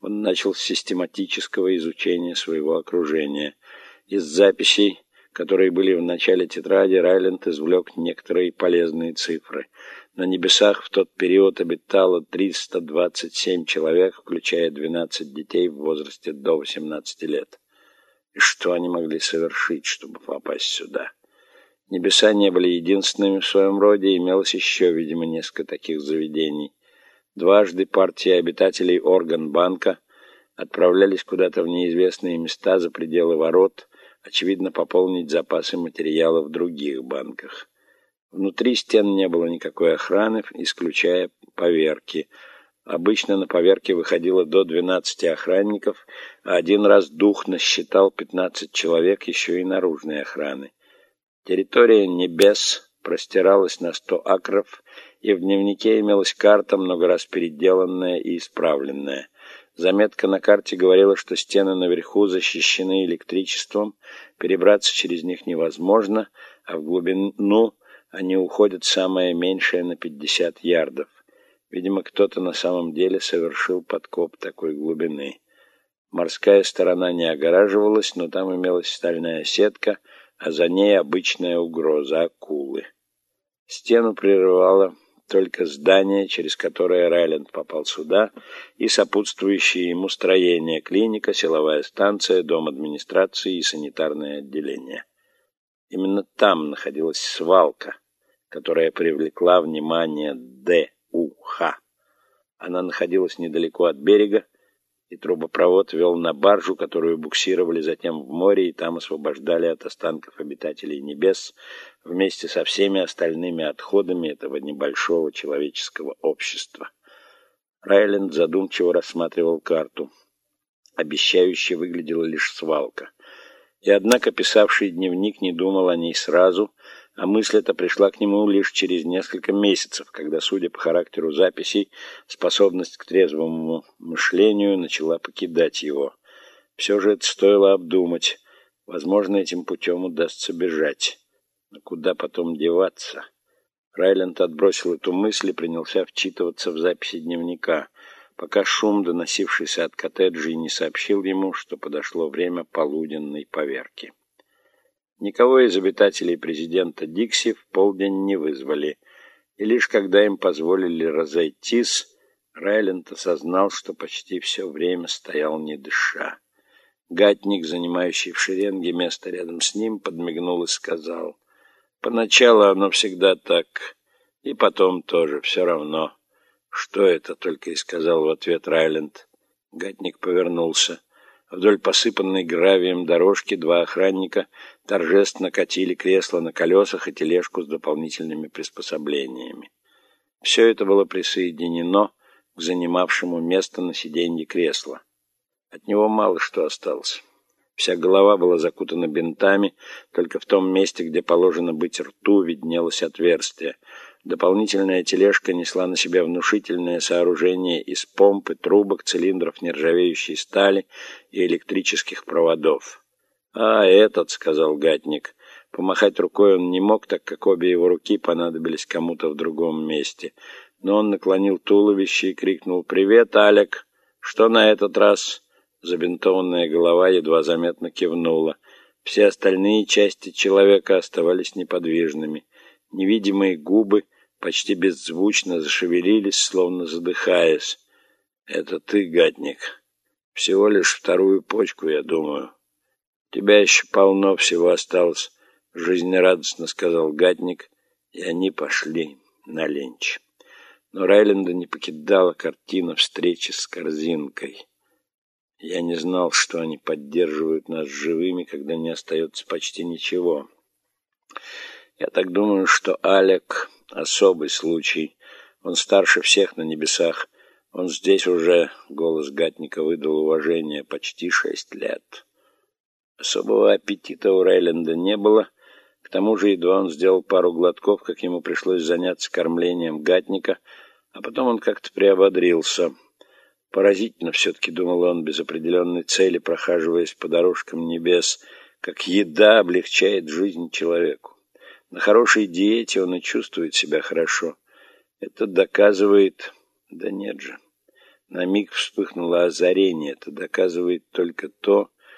Он начал с систематического изучения своего окружения. Из записей, которые были в начале тетради, Райленд извлек некоторые полезные цифры. На небесах в тот период обитало 327 человек, включая 12 детей в возрасте до 18 лет. И что они могли совершить, чтобы попасть сюда? Небеса не были единственными в своем роде, имелось еще, видимо, несколько таких заведений. Дважды партии обитателей Орган-банка отправлялись куда-то в неизвестные места за пределы ворот, очевидно, пополнить запасы материала в других банках. Внутри стен не было никакой охраны, исключая поверки – Обычно на поверке выходило до 12 охранников, а один раз дух насчитал 15 человек еще и наружной охраны. Территория небес простиралась на 100 акров, и в дневнике имелась карта, много раз переделанная и исправленная. Заметка на карте говорила, что стены наверху защищены электричеством, перебраться через них невозможно, а в глубину они уходят самое меньшее на 50 ярдов. Видимо, кто-то на самом деле совершил подкоп такой глубины. Морская сторона не огораживалась, но там имелась стальная сетка, а за ней обычная угроза акулы. Стену прерывало только здание, через которое Райленд попал сюда, и сопутствующие ему строения, клиника, силовая станция, дом администрации и санитарное отделение. Именно там находилась свалка, которая привлекла внимание Д. Уха. Она находилась недалеко от берега, и трубопровод вел на баржу, которую буксировали затем в море, и там освобождали от останков обитателей небес вместе со всеми остальными отходами этого небольшого человеческого общества. Райленд задумчиво рассматривал карту. Обещающе выглядела лишь свалка. И однако писавший дневник не думал о ней сразу, а мысль эта пришла к нему лишь через несколько месяцев, когда, судя по характеру записей, способность к трезвому мышлению начала покидать его. Все же это стоило обдумать. Возможно, этим путем удастся бежать. Но куда потом деваться? Райленд отбросил эту мысль и принялся вчитываться в записи дневника, пока шум, доносившийся от коттеджей, не сообщил ему, что подошло время полуденной поверки. Никого из обитателей президента Дикси в полдень не вызвали, и лишь когда им позволили разойтись, Райленд осознал, что почти все время стоял не дыша. Гатник, занимающий в шеренге место рядом с ним, подмигнул и сказал, «Поначалу оно всегда так, и потом тоже, все равно». «Что это?» — только и сказал в ответ Райленд. Гатник повернулся. Вдоль посыпанной гравием дорожки два охранника торжественно катили кресло на колесах и тележку с дополнительными приспособлениями. Все это было присоединено к занимавшему место на сиденье кресла. От него мало что осталось. Вся голова была закутана бинтами, только в том месте, где положено быть рту, виднелось отверстие — Дополнительная тележка несла на себе внушительное сооружение из помпы, трубок, цилиндров нержавеющей стали и электрических проводов. «А, этот», — сказал Гатник. Помахать рукой он не мог, так как обе его руки понадобились кому-то в другом месте. Но он наклонил туловище и крикнул «Привет, Алек! Что на этот раз?» Забинтованная голова едва заметно кивнула. Все остальные части человека оставались неподвижными. Невидимые губы почти беззвучно зашевелились, словно задыхаясь. «Это ты, гадник. Всего лишь вторую почку, я думаю. Тебя еще полно всего осталось», — жизнерадостно сказал гадник, и они пошли на ленч. Но Райленда не покидала картина встречи с корзинкой. Я не знал, что они поддерживают нас живыми, когда не остается почти ничего. Я так думаю, что Алек — особый случай. Он старше всех на небесах. Он здесь уже, — голос Гатника выдал уважение, — почти шесть лет. Особого аппетита у Рейленда не было. К тому же едва он сделал пару глотков, как ему пришлось заняться кормлением Гатника, а потом он как-то приободрился. Поразительно все-таки, думал он, без определенной цели, прохаживаясь по дорожкам небес, как еда облегчает жизнь человеку. На хорошей диете он и чувствует себя хорошо. Это доказывает... Да нет же. На миг вспыхнуло озарение. Это доказывает только то,